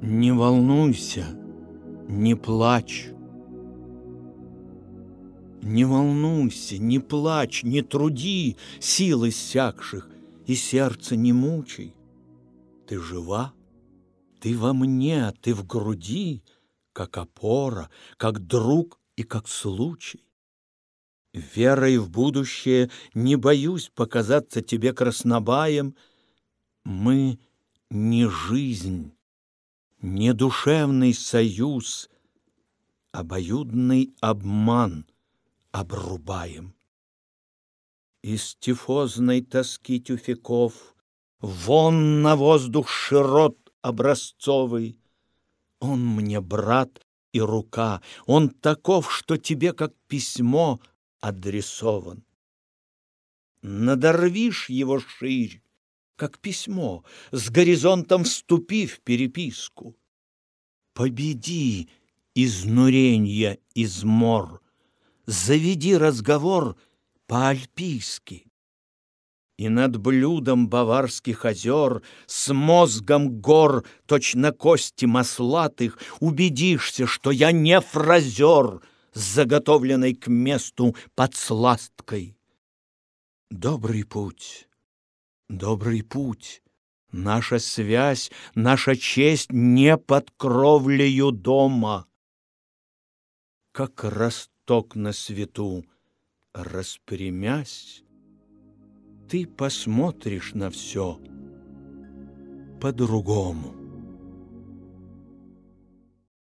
Не волнуйся, не плачь. Не волнуйся, не плачь, не труди сил иссякших, и сердце не мучай. Ты жива, ты во мне, ты в груди, как опора, как друг и как случай. Верой в будущее не боюсь показаться тебе краснобаем. Мы не жизнь, не душевный союз, обоюдный обман обрубаем. Из тифозной тоски тюфяков Вон на воздух широт образцовый. Он мне брат и рука, он таков, что тебе, как письмо, адресован. Надорвишь его ширь, как письмо, с горизонтом вступи в переписку. Победи изнуренья измор, заведи разговор по-альпийски. И над блюдом баварских озер С мозгом гор, точно кости маслатых, Убедишься, что я не фразер, Заготовленной к месту подсласткой. Добрый путь, добрый путь, Наша связь, наша честь Не под кровлею дома. Как росток на свету, распрямясь, ты посмотришь на все по-другому.